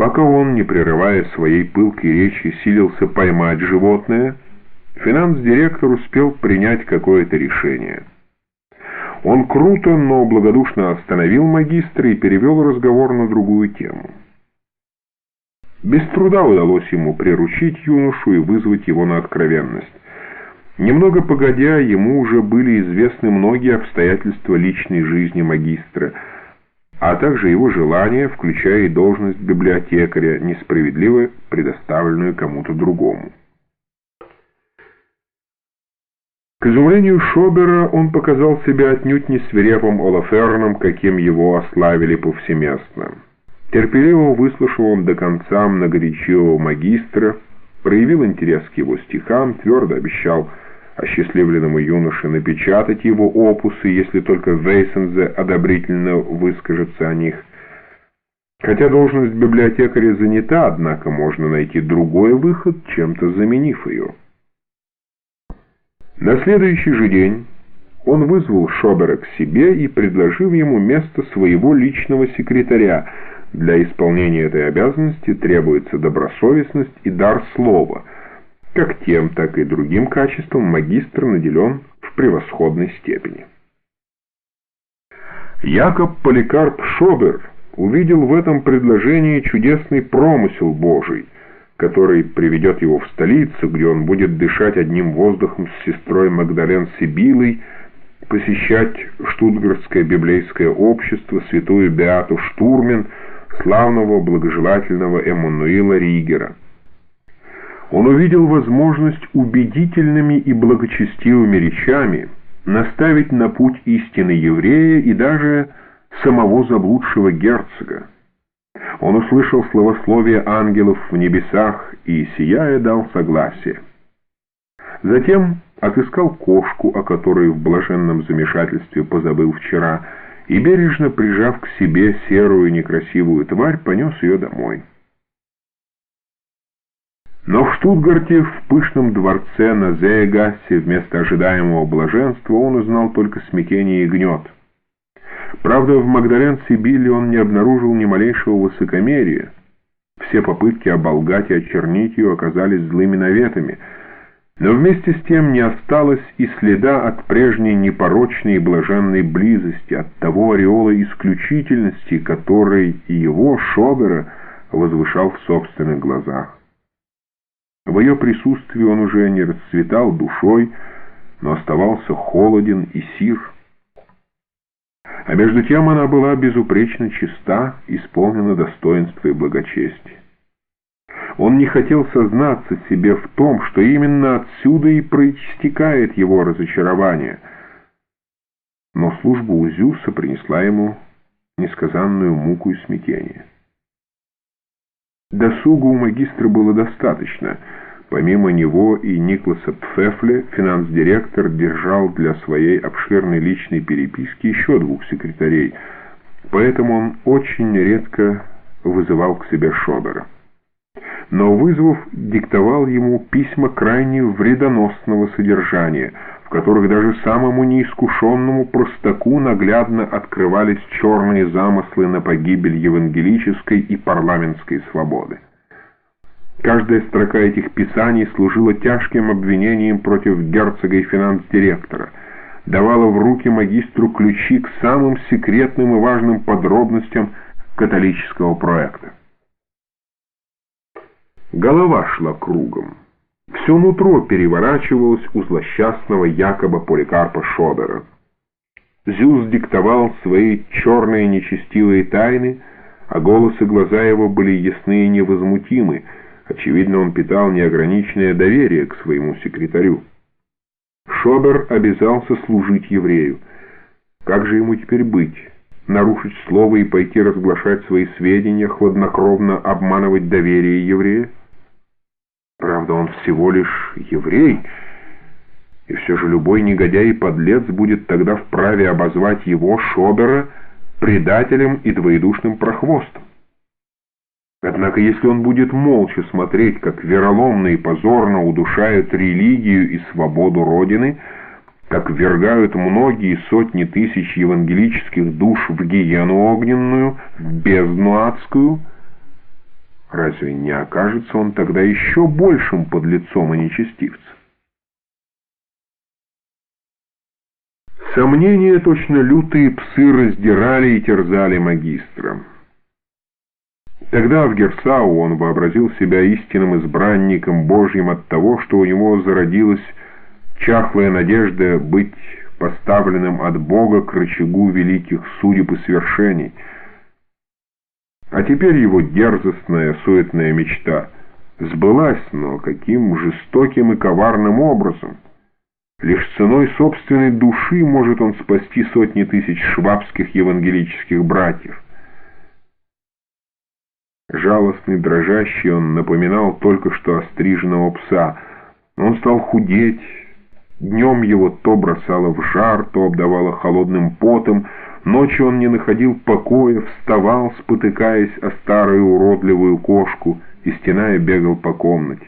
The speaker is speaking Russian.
Пока он, не прерывая своей пылкой речи, силился поймать животное, финанс-директор успел принять какое-то решение. Он круто, но благодушно остановил магистра и перевел разговор на другую тему. Без труда удалось ему приручить юношу и вызвать его на откровенность. Немного погодя, ему уже были известны многие обстоятельства личной жизни магистра – а также его желание, включая и должность библиотекаря, несправедливо предоставленную кому-то другому. К изумлению Шобера он показал себя отнюдь не свирепым Олаферном, каким его ославили повсеместно. Терпеливо выслушал он до конца многоречивого магистра, проявил интерес к его стихам, твердо обещал осчастливленному юноше напечатать его опусы, если только Вейсензе одобрительно выскажется о них. Хотя должность библиотекаря занята, однако можно найти другой выход, чем-то заменив ее. На следующий же день он вызвал Шобера к себе и предложил ему место своего личного секретаря. Для исполнения этой обязанности требуется добросовестность и дар слова – как тем, так и другим качеством магистр наделен в превосходной степени. Якоб Поликарп Шобер увидел в этом предложении чудесный промысел Божий, который приведет его в столицу, где он будет дышать одним воздухом с сестрой Магдален Сибилой, посещать Штутгартское библейское общество, святую Беату Штурмен, славного благожелательного Эммануила Ригера он увидел возможность убедительными и благочестивыми речами наставить на путь истины еврея и даже самого заблудшего герцога. Он услышал словословие ангелов в небесах и, сияя, дал согласие. Затем отыскал кошку, о которой в блаженном замешательстве позабыл вчера, и, бережно прижав к себе серую некрасивую тварь, понес ее домой. Но в Штутгарте, в пышном дворце на Зеегассе, вместо ожидаемого блаженства он узнал только смятение и гнет. Правда, в Магдален Сибили он не обнаружил ни малейшего высокомерия. Все попытки оболгать и очернить ее оказались злыми наветами, но вместе с тем не осталось и следа от прежней непорочной и блаженной близости, от того ореола исключительности, который и его, Шобера, возвышал в собственных глазах. В ее присутствии он уже не расцветал душой, но оставался холоден и сир. А между тем она была безупречно чиста, исполнена достоинства и благочестия. Он не хотел сознаться себе в том, что именно отсюда и проистекает его разочарование. Но служба Узюса принесла ему несказанную муку и смятение. Досуга у магистра было достаточно — Помимо него и Никласа Пфефле, финанс-директор держал для своей обширной личной переписки еще двух секретарей, поэтому он очень редко вызывал к себе Шобера. Но вызвав, диктовал ему письма крайне вредоносного содержания, в которых даже самому неискушенному простаку наглядно открывались черные замыслы на погибель евангелической и парламентской свободы. Каждая строка этих писаний служила тяжким обвинением против герцога и финанс-директора, давала в руки магистру ключи к самым секретным и важным подробностям католического проекта. Голова шла кругом. Все нутро переворачивалось у злосчастного якобы Поликарпа Шодера. Зюс диктовал свои черные нечестивые тайны, а голос и глаза его были ясны и невозмутимы, Очевидно, он питал неограниченное доверие к своему секретарю. Шобер обязался служить еврею. Как же ему теперь быть? Нарушить слово и пойти разглашать свои сведения, хладнокровно обманывать доверие еврея? Он всего лишь еврей, и все же любой негодяй и подлец будет тогда вправе обозвать его, Шобера, предателем и двоедушным прохвостом. Однако если он будет молча смотреть, как вероломно и позорно удушают религию и свободу Родины, как ввергают многие сотни тысяч евангелических душ в гиену огненную, в бездну адскую, Разве не окажется он тогда еще большим подлецом и нечестивцем? Сомнения, точно лютые псы, раздирали и терзали магистра. Тогда в Герсау он вообразил себя истинным избранником Божьим от того, что у него зародилась чахлая надежда быть поставленным от Бога к рычагу великих судеб и свершений. А теперь его дерзостная, суетная мечта сбылась, но каким жестоким и коварным образом. Лишь ценой собственной души может он спасти сотни тысяч швабских евангелических братьев. Жалостный, дрожащий, он напоминал только что остриженного пса. Он стал худеть. Днем его то бросало в жар, то обдавало холодным потом. Ночью он не находил покоя, вставал, спотыкаясь о старую уродливую кошку, и стеная бегал по комнате.